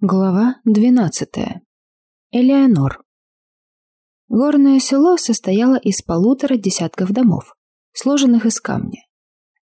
Глава двенадцатая. Элеонор. Горное село состояло из полутора десятков домов, сложенных из камня.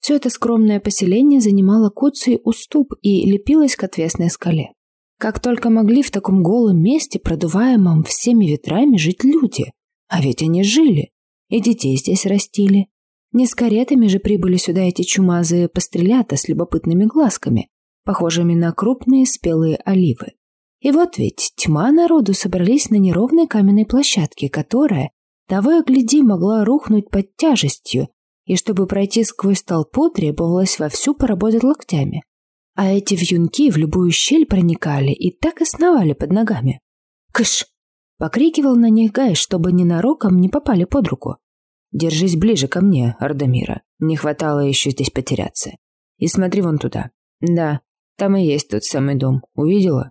Все это скромное поселение занимало куцый уступ и лепилось к отвесной скале. Как только могли в таком голом месте, продуваемом всеми ветрами, жить люди. А ведь они жили. И детей здесь растили. Не с каретами же прибыли сюда эти чумазые пострелята с любопытными глазками, похожими на крупные спелые оливы. И вот ведь тьма народу собрались на неровной каменной площадке, которая, того и гляди, могла рухнуть под тяжестью, и чтобы пройти сквозь толпу, требовалось вовсю поработать локтями. А эти вьюнки в любую щель проникали и так и сновали под ногами. «Кыш!» — покрикивал на них Гай, чтобы ненароком не попали под руку. «Держись ближе ко мне, Ардамира. Не хватало еще здесь потеряться. И смотри вон туда. Да, там и есть тот самый дом. Увидела?»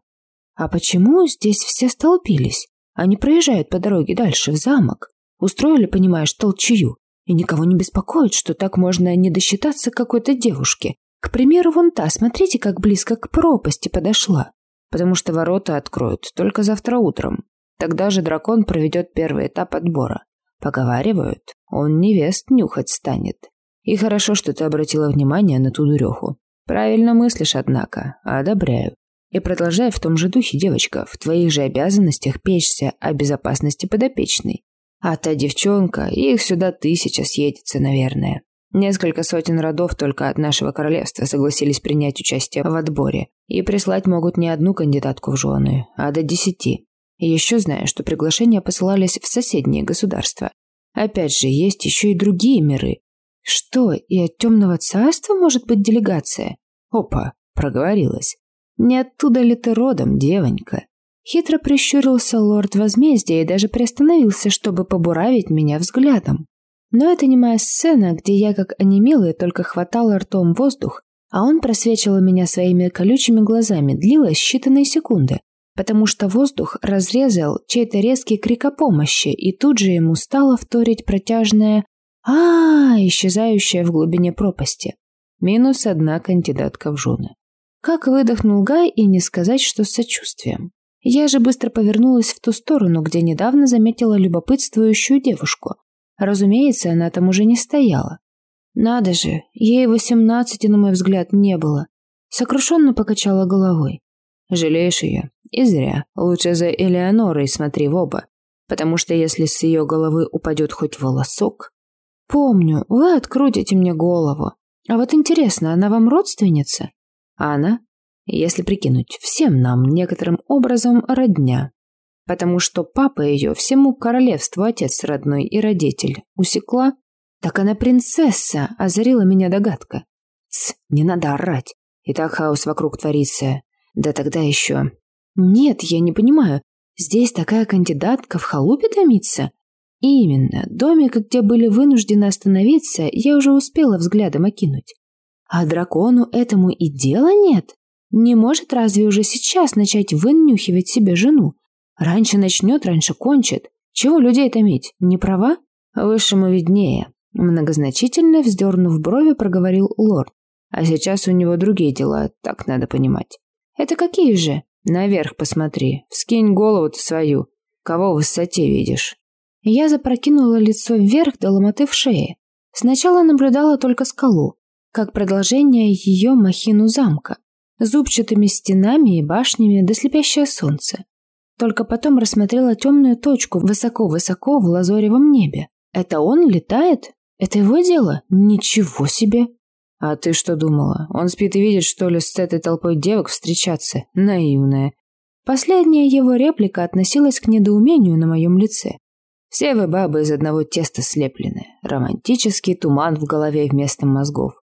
«А почему здесь все столпились? Они проезжают по дороге дальше, в замок. Устроили, понимаешь, толчую. И никого не беспокоит, что так можно не досчитаться какой-то девушке. К примеру, вон та, смотрите, как близко к пропасти подошла. Потому что ворота откроют только завтра утром. Тогда же дракон проведет первый этап отбора. Поговаривают, он невест нюхать станет. И хорошо, что ты обратила внимание на ту дуреху. Правильно мыслишь, однако, одобряю. И продолжай в том же духе, девочка, в твоих же обязанностях печься о безопасности подопечной. А та девчонка, их сюда тысяча съедется, наверное. Несколько сотен родов только от нашего королевства согласились принять участие в отборе. И прислать могут не одну кандидатку в жены, а до десяти. Еще знаю, что приглашения посылались в соседние государства. Опять же, есть еще и другие миры. Что, и от темного царства может быть делегация? Опа, проговорилась. Не оттуда ли ты родом, девонька? Хитро прищурился лорд возмездия и даже приостановился, чтобы побуравить меня взглядом. Но это не моя сцена, где я, как онемелая, только хватала ртом воздух, а он просвечивал меня своими колючими глазами, длилось считанные секунды, потому что воздух разрезал чей-то резкий крик о помощи, и тут же ему стало вторить протяжное а, -а, -а исчезающее в глубине пропасти. Минус одна кандидатка в жены. Как выдохнул Гай, и не сказать, что с сочувствием. Я же быстро повернулась в ту сторону, где недавно заметила любопытствующую девушку, Разумеется, она там уже не стояла. Надо же, ей восемнадцати, на мой взгляд, не было. Сокрушенно покачала головой. Жалеешь ее? И зря. Лучше за Элеонорой смотри в оба. Потому что если с ее головы упадет хоть волосок... Помню, вы открутите мне голову. А вот интересно, она вам родственница? А она, если прикинуть, всем нам некоторым образом родня потому что папа ее всему королевству отец родной и родитель усекла. Так она принцесса, озарила меня догадка. Тс, не надо орать. И так хаос вокруг творится. Да тогда еще... Нет, я не понимаю. Здесь такая кандидатка в халупе томится? Именно, домик, где были вынуждены остановиться, я уже успела взглядом окинуть. А дракону этому и дела нет? Не может разве уже сейчас начать вынюхивать себе жену? Раньше начнет, раньше кончит. Чего людей томить, не права? Высшему виднее. Многозначительно вздернув брови, проговорил лорд. А сейчас у него другие дела, так надо понимать. Это какие же? Наверх посмотри, вскинь голову-то свою. Кого в высоте видишь? Я запрокинула лицо вверх до ломоты в шее. Сначала наблюдала только скалу, как продолжение ее махину замка, зубчатыми стенами и башнями до слепящее солнце. Только потом рассмотрела темную точку высоко-высоко в лазоревом небе. Это он летает? Это его дело? Ничего себе! А ты что думала? Он спит и видит, что ли, с этой толпой девок встречаться? Наивная. Последняя его реплика относилась к недоумению на моем лице. Все вы бабы из одного теста слеплены. Романтический туман в голове вместо мозгов.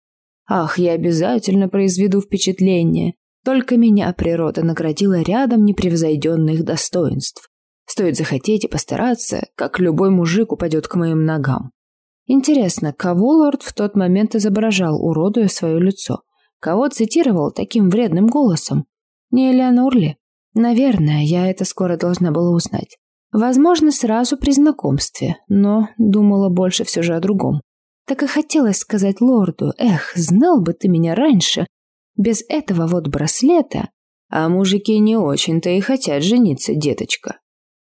Ах, я обязательно произведу впечатление. Только меня природа наградила рядом непревзойденных достоинств. Стоит захотеть и постараться, как любой мужик упадет к моим ногам. Интересно, кого лорд в тот момент изображал, уродуя свое лицо? Кого цитировал таким вредным голосом? Не Элеонор ли? Наверное, я это скоро должна была узнать. Возможно, сразу при знакомстве, но думала больше все же о другом. Так и хотелось сказать лорду, эх, знал бы ты меня раньше, без этого вот браслета А мужики не очень-то и хотят жениться, деточка.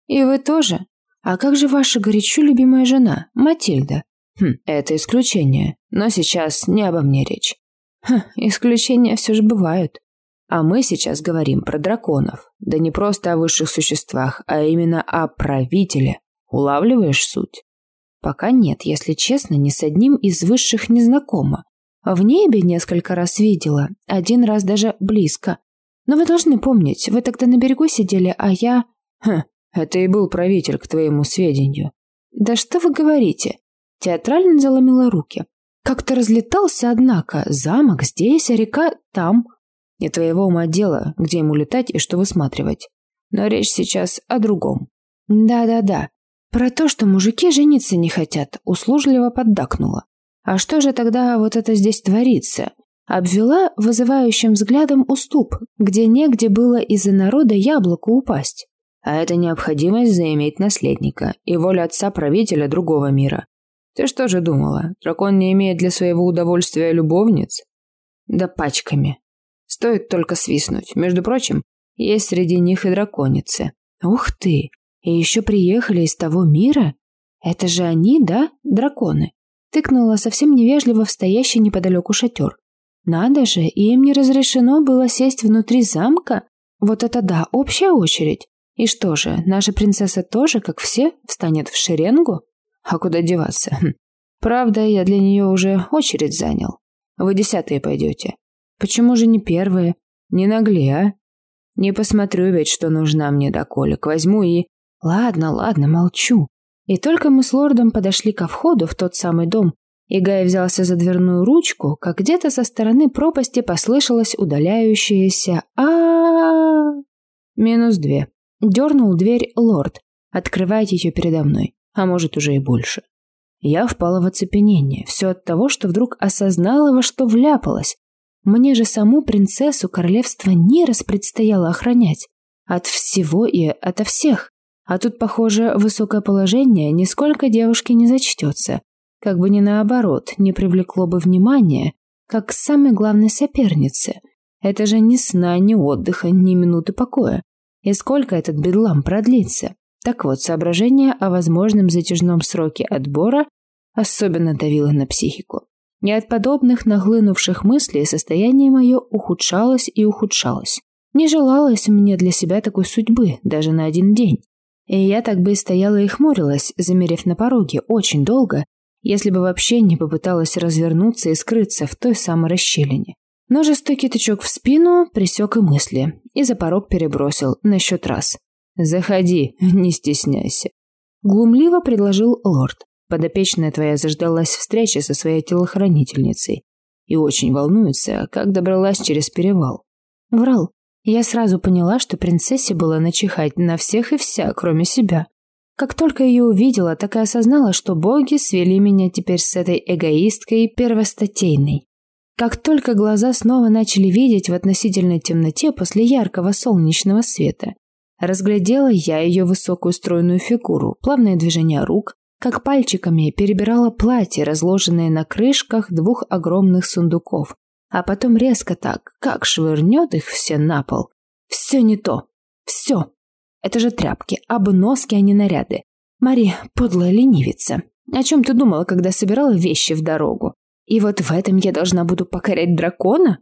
И вы тоже? А как же ваша горячо любимая жена, Матильда? Хм, это исключение, но сейчас не обо мне речь. Хм, исключения все же бывают. А мы сейчас говорим про драконов. Да не просто о высших существах, а именно о правителе. Улавливаешь суть? Пока нет, если честно, ни с одним из высших не знакома. В небе несколько раз видела, один раз даже близко. Но вы должны помнить, вы тогда на берегу сидели, а я... Хм, это и был правитель, к твоему сведению. Да что вы говорите? Театрально заломила руки. Как-то разлетался, однако, замок здесь, а река там. Не твоего ума дело, где ему летать и что высматривать. Но речь сейчас о другом. Да-да-да. Про то, что мужики жениться не хотят, услужливо поддакнула. А что же тогда вот это здесь творится? Обвела вызывающим взглядом уступ, где негде было из-за народа яблоку упасть. А это необходимость заиметь наследника и воля отца правителя другого мира. Ты что же думала, дракон не имеет для своего удовольствия любовниц? Да пачками. Стоит только свистнуть. Между прочим, есть среди них и драконицы. Ух ты! И еще приехали из того мира? Это же они, да, драконы? Тыкнула совсем невежливо в стоящий неподалеку шатер. Надо же, им не разрешено было сесть внутри замка? Вот это да, общая очередь. И что же, наша принцесса тоже, как все, встанет в шеренгу? А куда деваться? Хм. Правда, я для нее уже очередь занял. Вы десятые пойдете. Почему же не первые? Не нагли, а? Не посмотрю ведь, что нужна мне доколик. Возьму и... Ладно, ладно, молчу. И только мы с лордом подошли ко входу в тот самый дом, и Гай взялся за дверную ручку, как где-то со стороны пропасти послышалось удаляющееся а Минус две. Дернул дверь лорд, открывая ее передо мной, а может уже и больше. Я впала в оцепенение, все от того, что вдруг осознала, во что вляпалась. Мне же саму принцессу королевства Нирос предстояло охранять. От всего и ото всех. А тут, похоже, высокое положение нисколько девушке не зачтется. Как бы ни наоборот, не привлекло бы внимания, как к самой главной сопернице. Это же ни сна, ни отдыха, ни минуты покоя. И сколько этот бедлам продлится? Так вот, соображение о возможном затяжном сроке отбора особенно давило на психику. И от подобных нахлынувших мыслей состояние мое ухудшалось и ухудшалось. Не желалось мне для себя такой судьбы, даже на один день. И я так бы и стояла и хмурилась, замерев на пороге очень долго, если бы вообще не попыталась развернуться и скрыться в той самой расщелине. Но жестокий тычок в спину присек и мысли, и за порог перебросил на счет раз. «Заходи, не стесняйся», — глумливо предложил лорд. «Подопечная твоя заждалась встречи со своей телохранительницей и очень волнуется, как добралась через перевал». Врал. Я сразу поняла, что принцессе было начихать на всех и вся, кроме себя. Как только ее увидела, так и осознала, что боги свели меня теперь с этой эгоисткой первостатейной. Как только глаза снова начали видеть в относительной темноте после яркого солнечного света, разглядела я ее высокую стройную фигуру, плавные движения рук, как пальчиками перебирала платье, разложенные на крышках двух огромных сундуков, а потом резко так, как швырнет их все на пол. Все не то. Все. Это же тряпки, обноски, а не наряды. Мари, подлая ленивица. О чем ты думала, когда собирала вещи в дорогу? И вот в этом я должна буду покорять дракона?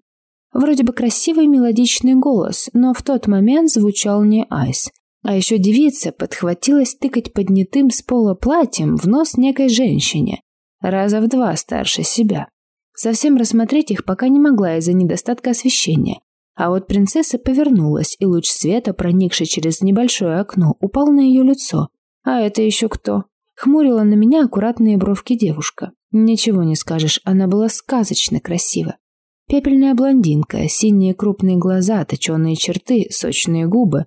Вроде бы красивый мелодичный голос, но в тот момент звучал не Айс. А еще девица подхватилась тыкать поднятым с пола платьем в нос некой женщине, раза в два старше себя. Совсем рассмотреть их пока не могла из-за недостатка освещения. А вот принцесса повернулась, и луч света, проникший через небольшое окно, упал на ее лицо. А это еще кто? Хмурила на меня аккуратные бровки девушка. Ничего не скажешь, она была сказочно красива. Пепельная блондинка, синие крупные глаза, точеные черты, сочные губы.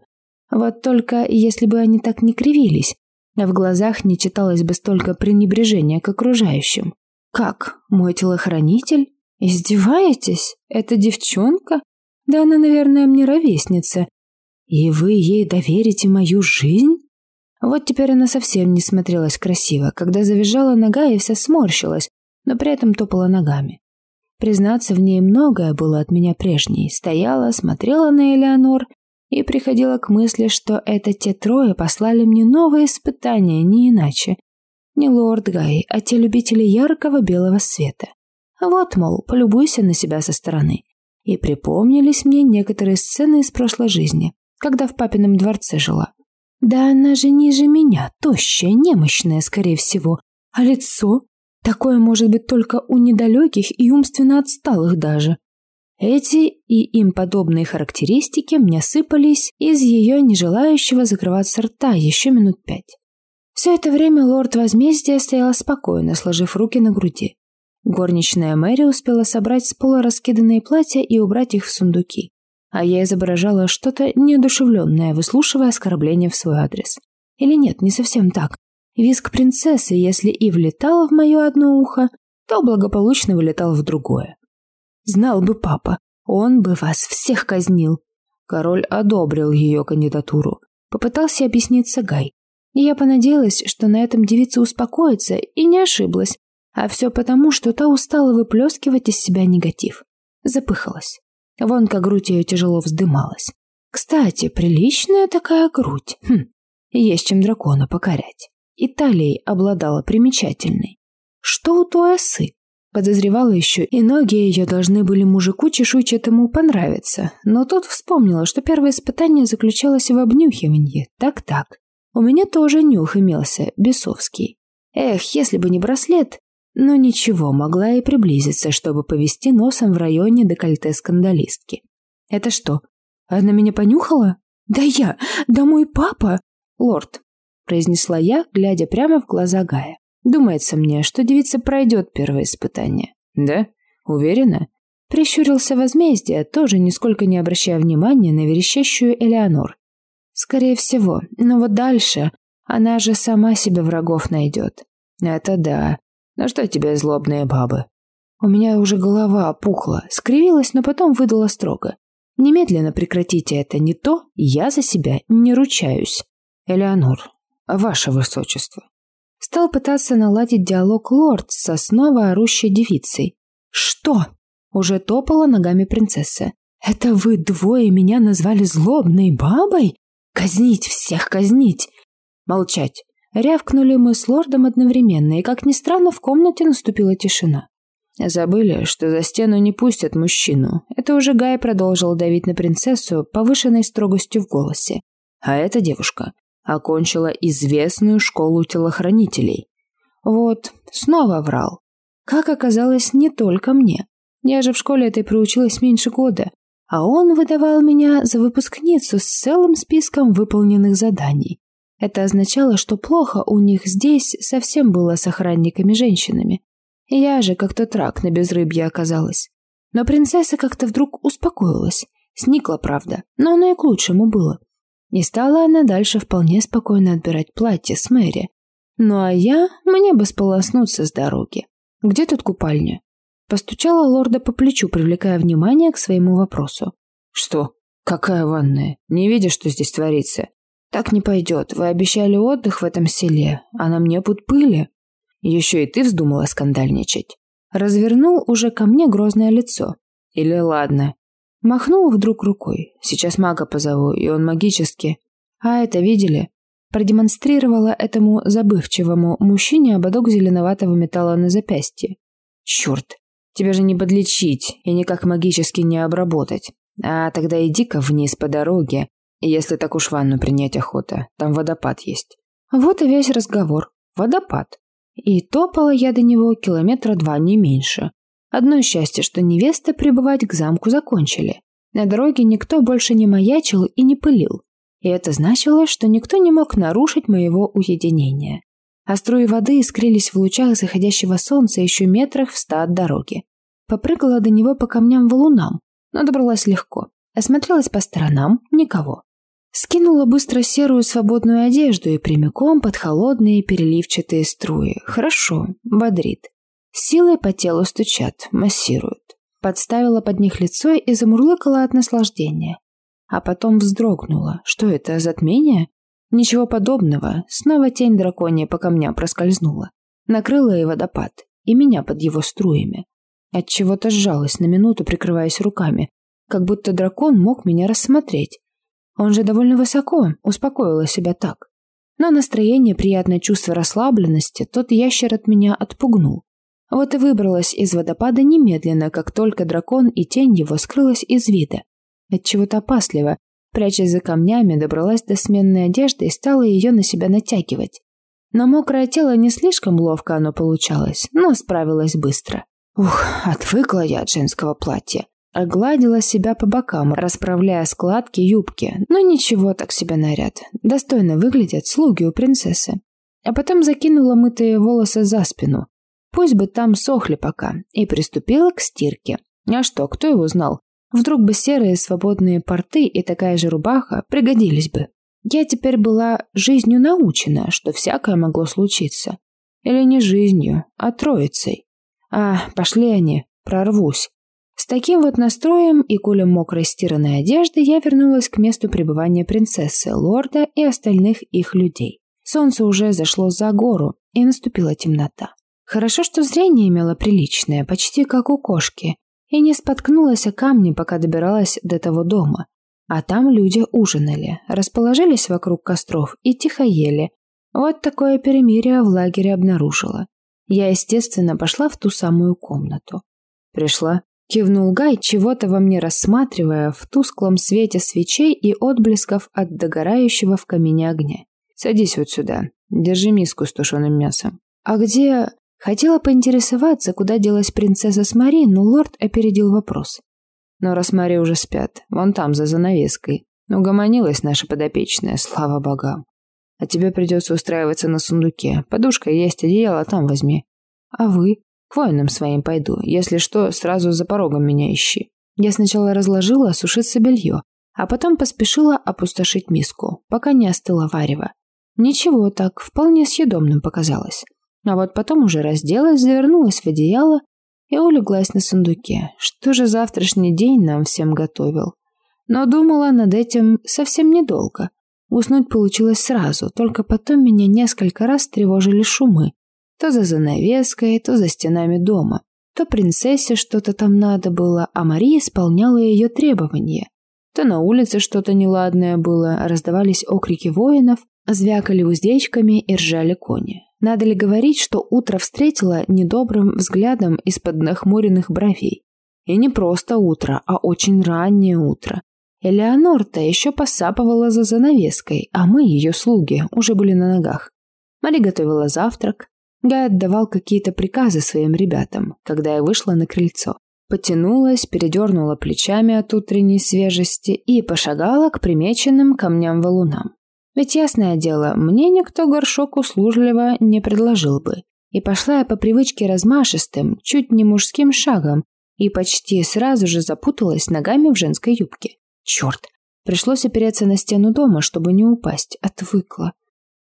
Вот только если бы они так не кривились, а в глазах не читалось бы столько пренебрежения к окружающим. «Как? Мой телохранитель? Издеваетесь? Это девчонка? Да она, наверное, мне ровесница. И вы ей доверите мою жизнь?» Вот теперь она совсем не смотрелась красиво, когда завизжала нога и вся сморщилась, но при этом топала ногами. Признаться, в ней многое было от меня прежней. Стояла, смотрела на Элеонор и приходила к мысли, что это те трое послали мне новые испытания, не иначе. Не лорд Гай, а те любители яркого белого света. Вот, мол, полюбуйся на себя со стороны. И припомнились мне некоторые сцены из прошлой жизни, когда в папином дворце жила. Да она же ниже меня, тощая, немощная, скорее всего. А лицо? Такое может быть только у недалеких и умственно отсталых даже. Эти и им подобные характеристики мне сыпались из ее нежелающего закрываться рта еще минут пять. Все это время лорд возмездия стояла спокойно, сложив руки на груди. Горничная Мэри успела собрать с пола раскиданные платья и убрать их в сундуки а я изображала что-то неодушевленное, выслушивая оскорбления в свой адрес. Или нет, не совсем так. Виск принцессы, если и влетал в мое одно ухо, то благополучно вылетал в другое. Знал бы папа, он бы вас всех казнил. Король одобрил ее кандидатуру. Попытался объясниться Гай. Я понадеялась, что на этом девица успокоится, и не ошиблась. А все потому, что та устала выплескивать из себя негатив. Запыхалась. Вон как грудь ее тяжело вздымалась. Кстати, приличная такая грудь. Хм, есть чем дракона покорять. И талией обладала примечательной. Что у той осы? Подозревала еще, и ноги ее должны были мужику чешуйчатому понравиться, но тут вспомнила, что первое испытание заключалось в обнюхивании. Так-так. У меня тоже нюх имелся, бесовский. Эх, если бы не браслет, но ничего, могла и приблизиться, чтобы повести носом в районе декольте скандалистки. Это что, она меня понюхала? Да я, да мой папа! Лорд, произнесла я, глядя прямо в глаза Гая. Думается мне, что девица пройдет первое испытание. Да? Уверена? Прищурился возмездие, тоже нисколько не обращая внимания на верещащую Элеонор. Скорее всего, но вот дальше она же сама себе врагов найдет. Это да. «Ну что тебе, злобные бабы?» У меня уже голова опухла, скривилась, но потом выдала строго. «Немедленно прекратите это, не то я за себя не ручаюсь». «Элеонор, ваше высочество». Стал пытаться наладить диалог лорд со снова орущей девицей. «Что?» – уже топала ногами принцесса. «Это вы двое меня назвали злобной бабой? Казнить всех, казнить!» «Молчать!» Рявкнули мы с лордом одновременно, и, как ни странно, в комнате наступила тишина. Забыли, что за стену не пустят мужчину. Это уже Гай продолжил давить на принцессу повышенной строгостью в голосе. А эта девушка окончила известную школу телохранителей. Вот, снова врал. Как оказалось, не только мне. Я же в школе этой проучилась меньше года, а он выдавал меня за выпускницу с целым списком выполненных заданий. Это означало, что плохо у них здесь совсем было с охранниками-женщинами. Я же как тот рак на безрыбье оказалась. Но принцесса как-то вдруг успокоилась. Сникла, правда, но оно и к лучшему было. И стала она дальше вполне спокойно отбирать платье с Мэри. Ну а я, мне бы сполоснуться с дороги. Где тут купальня? Постучала лорда по плечу, привлекая внимание к своему вопросу. Что? Какая ванная? Не видишь, что здесь творится? «Так не пойдет. Вы обещали отдых в этом селе, а на мне путь пыли». Еще и ты вздумала скандальничать. Развернул уже ко мне грозное лицо. Или ладно. Махнул вдруг рукой. Сейчас мага позову, и он магически. А это видели? Продемонстрировала этому забывчивому мужчине ободок зеленоватого металла на запястье. Черт, тебя же не подлечить и никак магически не обработать. А тогда иди-ка вниз по дороге, если так уж ванну принять охота, там водопад есть. Вот и весь разговор. Водопад. И топала я до него километра два, не меньше. Одно счастье, что невесты прибывать к замку закончили. На дороге никто больше не маячил и не пылил. И это значило, что никто не мог нарушить моего уединения. А струи воды искрились в лучах заходящего солнца еще метрах в ста от дороги. Попрыгала до него по камням валунам, но добралась легко. Осмотрелась по сторонам – никого. Скинула быстро серую свободную одежду и прямиком под холодные переливчатые струи. Хорошо, бодрит. Силой по телу стучат, массируют. Подставила под них лицо и замурлыкала от наслаждения. А потом вздрогнула. Что это, затмение? Ничего подобного. Снова тень драконья по камням проскользнула. Накрыла и водопад, и меня под его струями. От чего то сжалась на минуту, прикрываясь руками, как будто дракон мог меня рассмотреть. Он же довольно высоко, успокоила себя так. Но настроение, приятное чувство расслабленности тот ящер от меня отпугнул. Вот и выбралась из водопада немедленно, как только дракон и тень его скрылась из вида. Отчего-то опасливо, прячась за камнями, добралась до сменной одежды и стала ее на себя натягивать. На мокрое тело не слишком ловко оно получалось, но справилась быстро. Ух, отвыкла я от женского платья. Огладила себя по бокам, расправляя складки юбки. Но ничего так себе наряд. Достойно выглядят слуги у принцессы. А потом закинула мытые волосы за спину. Пусть бы там сохли пока. И приступила к стирке. А что, кто его знал? Вдруг бы серые свободные порты и такая же рубаха пригодились бы. Я теперь была жизнью научена, что всякое могло случиться. Или не жизнью, а троицей. А, пошли они, прорвусь. С таким вот настроем и кулем мокрой стиранной одежды я вернулась к месту пребывания принцессы, лорда и остальных их людей. Солнце уже зашло за гору, и наступила темнота. Хорошо, что зрение имело приличное, почти как у кошки, и не споткнулась о камни, пока добиралась до того дома. А там люди ужинали, расположились вокруг костров и тихо ели. Вот такое перемирие в лагере обнаружила. Я, естественно, пошла в ту самую комнату. Пришла, Кивнул Гай, чего-то во мне рассматривая в тусклом свете свечей и отблесков от догорающего в камине огня. «Садись вот сюда. Держи миску с тушеным мясом». «А где...» Хотела поинтересоваться, куда делась принцесса с Мари, но лорд опередил вопрос. Но раз Мари уже спят, вон там, за занавеской. Угомонилась наша подопечная, слава богам. А тебе придется устраиваться на сундуке. Подушка есть, одеяло там возьми. А вы? К воинам своим пойду. Если что, сразу за порогом меня ищи. Я сначала разложила сушиться белье, а потом поспешила опустошить миску, пока не остыла варево. Ничего так, вполне съедобным показалось. А вот потом уже разделась, завернулась в одеяло и улеглась на сундуке. Что же завтрашний день нам всем готовил? Но думала над этим совсем недолго. Уснуть получилось сразу, только потом меня несколько раз тревожили шумы, то за занавеской, то за стенами дома. То принцессе что-то там надо было, а Мария исполняла ее требования. То на улице что-то неладное было, раздавались окрики воинов, звякали уздечками и ржали кони. Надо ли говорить, что утро встретило недобрым взглядом из-под нахмуренных бровей? И не просто утро, а очень раннее утро. Элеонор-то еще посапывала за занавеской, а мы, ее слуги, уже были на ногах. Мари готовила завтрак, Гай отдавал какие-то приказы своим ребятам, когда я вышла на крыльцо. Потянулась, передернула плечами от утренней свежести и пошагала к примеченным камням-валунам. Ведь, ясное дело, мне никто горшок услужливо не предложил бы. И пошла я по привычке размашистым, чуть не мужским шагом, и почти сразу же запуталась ногами в женской юбке. Черт! Пришлось опереться на стену дома, чтобы не упасть, отвыкла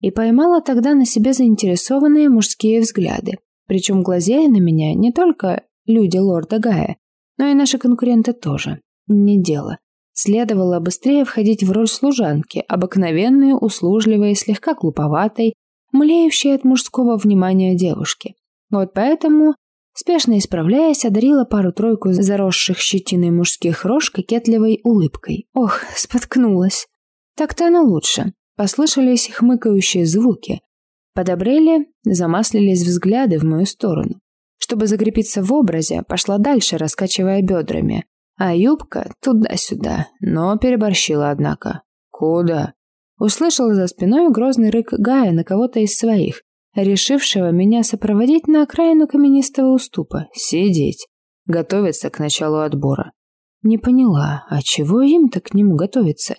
и поймала тогда на себе заинтересованные мужские взгляды. Причем глазея на меня не только люди лорда Гая, но и наши конкуренты тоже. Не дело. Следовало быстрее входить в роль служанки, обыкновенной, услужливой, слегка глуповатой, млеющей от мужского внимания девушки. Вот поэтому, спешно исправляясь, одарила пару-тройку заросших щетиной мужских рож кокетливой улыбкой. Ох, споткнулась. Так-то оно лучше. Послышались хмыкающие звуки. Подобрели, замаслились взгляды в мою сторону. Чтобы закрепиться в образе, пошла дальше, раскачивая бедрами. А юбка туда-сюда, но переборщила, однако. «Куда?» Услышала за спиной грозный рык Гая на кого-то из своих, решившего меня сопроводить на окраину каменистого уступа. Сидеть. Готовиться к началу отбора. Не поняла, а чего им-то к нему готовиться?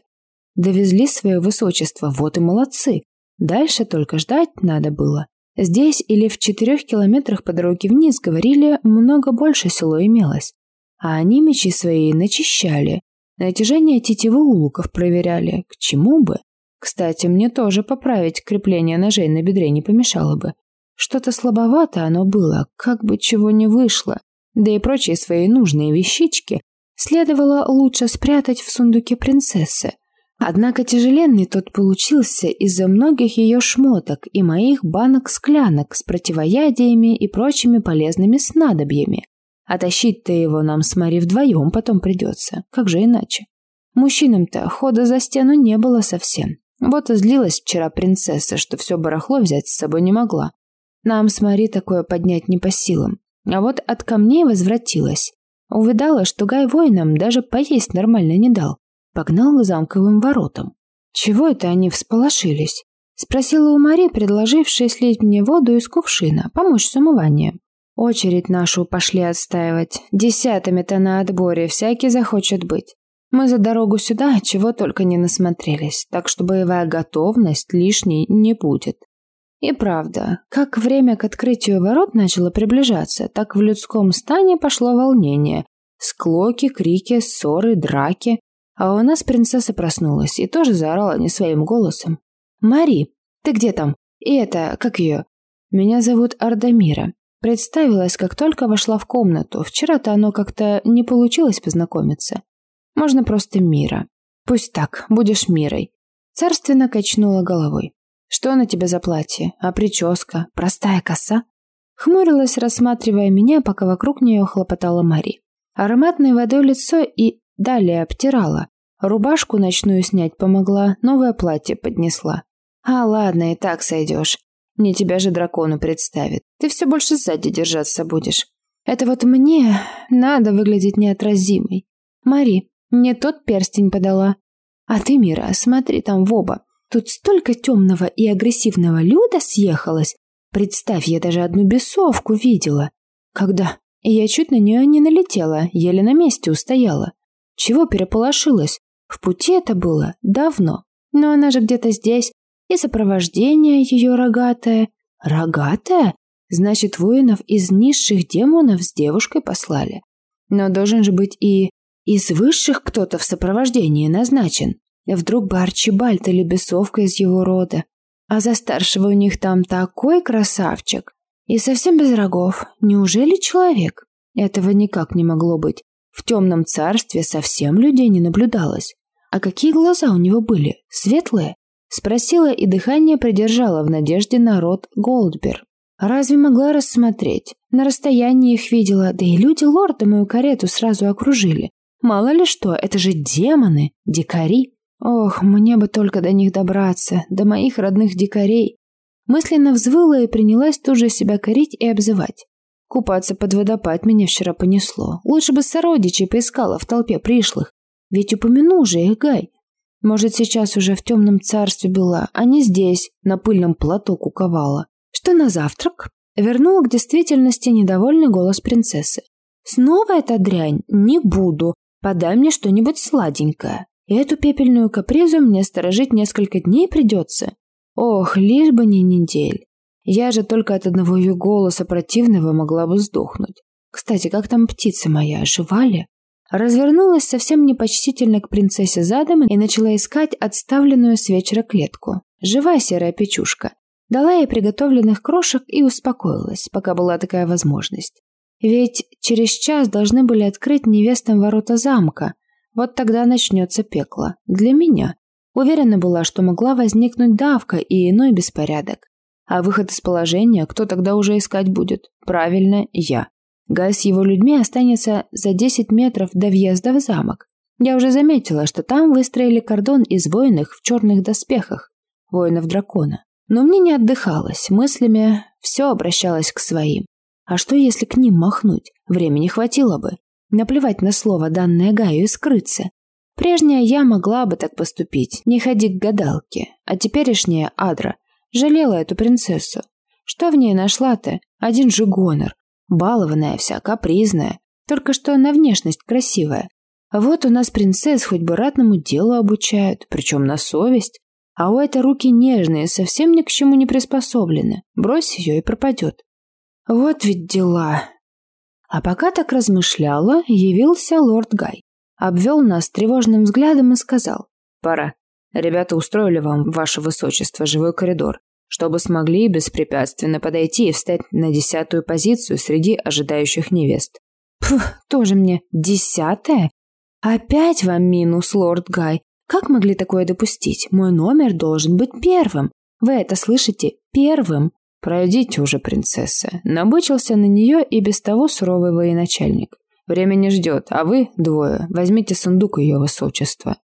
Довезли свое высочество, вот и молодцы. Дальше только ждать надо было. Здесь или в четырех километрах по дороге вниз, говорили, много больше село имелось. А они мечи свои начищали. Натяжение тетивы у луков проверяли. К чему бы? Кстати, мне тоже поправить крепление ножей на бедре не помешало бы. Что-то слабовато оно было, как бы чего не вышло. Да и прочие свои нужные вещички следовало лучше спрятать в сундуке принцессы. Однако тяжеленный тот получился из-за многих ее шмоток и моих банок-склянок с противоядиями и прочими полезными снадобьями. А тащить-то его нам с Мари вдвоем потом придется. Как же иначе? Мужчинам-то хода за стену не было совсем. Вот и злилась вчера принцесса, что все барахло взять с собой не могла. Нам с Мари такое поднять не по силам. А вот от камней возвратилась. Увидала, что Гай воинам даже поесть нормально не дал. Погнал к замковым воротам. Чего это они всполошились? Спросила у Мари, предложившей слить мне воду из кувшина, помочь с умыванием. Очередь нашу пошли отстаивать. Десятыми-то на отборе всякий захочет быть. Мы за дорогу сюда чего только не насмотрелись, так что боевая готовность лишней не будет. И правда, как время к открытию ворот начало приближаться, так в людском стане пошло волнение. Склоки, крики, ссоры, драки. А у нас принцесса проснулась и тоже заорала не своим голосом. «Мари, ты где там? И это, как ее?» «Меня зовут Ардамира. Представилась, как только вошла в комнату. Вчера-то оно как-то не получилось познакомиться. Можно просто Мира. Пусть так, будешь Мирой. Царственно качнула головой. Что на тебе за платье? А прическа? Простая коса? Хмурилась, рассматривая меня, пока вокруг нее хлопотала Мари. Ароматной водой лицо и далее обтирала. Рубашку ночную снять помогла, новое платье поднесла. А ладно, и так сойдешь. Мне тебя же дракону представит. Ты все больше сзади держаться будешь. Это вот мне надо выглядеть неотразимой. Мари, мне тот перстень подала. А ты, Мира, смотри там в оба. Тут столько темного и агрессивного люда съехалось. Представь, я даже одну бесовку видела. Когда? И я чуть на нее не налетела, еле на месте устояла. Чего переполошилась? В пути это было давно. Но она же где-то здесь, и сопровождение ее рогатое. Рогатое? Значит, воинов из низших демонов с девушкой послали. Но должен же быть и из высших кто-то в сопровождении назначен. Вдруг бы Арчибальд или бесовка из его рода. А за старшего у них там такой красавчик. И совсем без рогов. Неужели человек? Этого никак не могло быть. В темном царстве совсем людей не наблюдалось. А какие глаза у него были? Светлые? Спросила и дыхание придержала в надежде на рот Голдбер. Разве могла рассмотреть? На расстоянии их видела, да и люди лорда мою карету сразу окружили. Мало ли что, это же демоны, дикари. Ох, мне бы только до них добраться, до моих родных дикарей. Мысленно взвыла и принялась тут же себя корить и обзывать. Купаться под водопад меня вчера понесло. Лучше бы сородичей поискала в толпе пришлых. Ведь упомянул же их Гай. Может, сейчас уже в темном царстве была, а не здесь, на пыльном плато куковала. Что на завтрак? Вернула к действительности недовольный голос принцессы. Снова эта дрянь? Не буду. Подай мне что-нибудь сладенькое. И эту пепельную капризу мне сторожить несколько дней придется. Ох, лишь бы не недель. Я же только от одного ее голоса противного могла бы сдохнуть. Кстати, как там птица моя, жива ли? Развернулась совсем непочтительно к принцессе задом и начала искать отставленную с вечера клетку. Живая серая печушка. Дала ей приготовленных крошек и успокоилась, пока была такая возможность. Ведь через час должны были открыть невестам ворота замка. Вот тогда начнется пекло. Для меня. Уверена была, что могла возникнуть давка и иной беспорядок. А выход из положения кто тогда уже искать будет? Правильно, я. Гай с его людьми останется за 10 метров до въезда в замок. Я уже заметила, что там выстроили кордон из воинов в черных доспехах, воинов дракона. Но мне не отдыхалось, мыслями все обращалось к своим. А что, если к ним махнуть? Времени хватило бы. Наплевать на слово, данное Гаю, и скрыться. Прежняя я могла бы так поступить, не ходи к гадалке. А теперешняя Адра жалела эту принцессу. Что в ней нашла-то? Один же гонор. Балованная вся, капризная. Только что на внешность красивая. Вот у нас принцесс хоть бы ратному делу обучают, причем на совесть. А у этой руки нежные, совсем ни к чему не приспособлены. Брось ее и пропадет. Вот ведь дела. А пока так размышляла, явился лорд Гай. Обвел нас тревожным взглядом и сказал. «Пора. Ребята устроили вам, ваше высочество, живой коридор чтобы смогли беспрепятственно подойти и встать на десятую позицию среди ожидающих невест. Пф, тоже мне десятая? Опять вам минус, лорд Гай. Как могли такое допустить? Мой номер должен быть первым. Вы это слышите? Первым. «Пройдите уже, принцесса», — набычился на нее и без того суровый военачальник. «Время не ждет, а вы, двое, возьмите сундук ее высочества».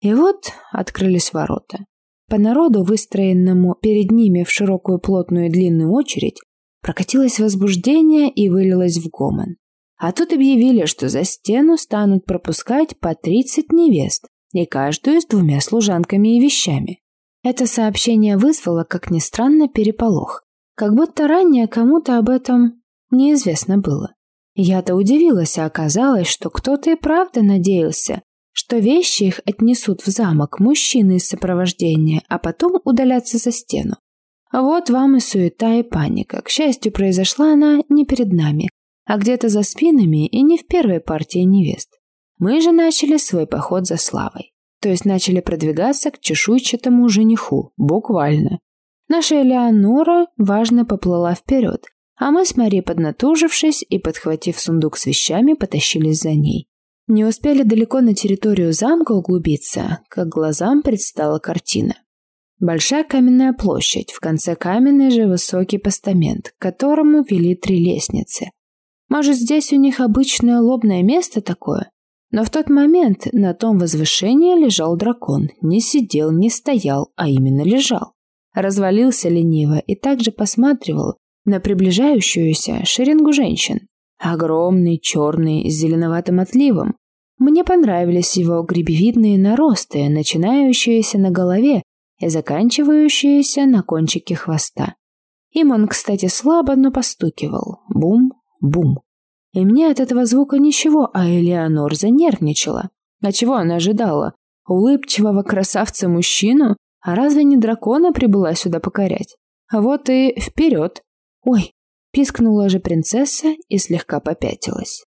И вот открылись ворота. По народу, выстроенному перед ними в широкую плотную длинную очередь, прокатилось возбуждение и вылилось в гомон. А тут объявили, что за стену станут пропускать по 30 невест, и каждую с двумя служанками и вещами. Это сообщение вызвало, как ни странно, переполох. Как будто ранее кому-то об этом неизвестно было. Я-то удивилась, а оказалось, что кто-то и правда надеялся, что вещи их отнесут в замок мужчины из сопровождения, а потом удалятся за стену. Вот вам и суета, и паника. К счастью, произошла она не перед нами, а где-то за спинами и не в первой партии невест. Мы же начали свой поход за славой. То есть начали продвигаться к чешуйчатому жениху, буквально. Наша Элеонора важно поплыла вперед, а мы с Мари, поднатужившись и подхватив сундук с вещами, потащились за ней. Не успели далеко на территорию замка углубиться, как глазам предстала картина. Большая каменная площадь, в конце каменный же высокий постамент, к которому вели три лестницы. Может, здесь у них обычное лобное место такое? Но в тот момент на том возвышении лежал дракон. Не сидел, не стоял, а именно лежал. Развалился лениво и также посматривал на приближающуюся шеренгу женщин. Огромный, черный, с зеленоватым отливом. Мне понравились его гребевидные наросты, начинающиеся на голове и заканчивающиеся на кончике хвоста. Им он, кстати, слабо, но постукивал. Бум-бум. И мне от этого звука ничего, а Элеонор занервничала. А чего она ожидала? Улыбчивого красавца-мужчину? А разве не дракона прибыла сюда покорять? А вот и вперед. Ой, пискнула же принцесса и слегка попятилась.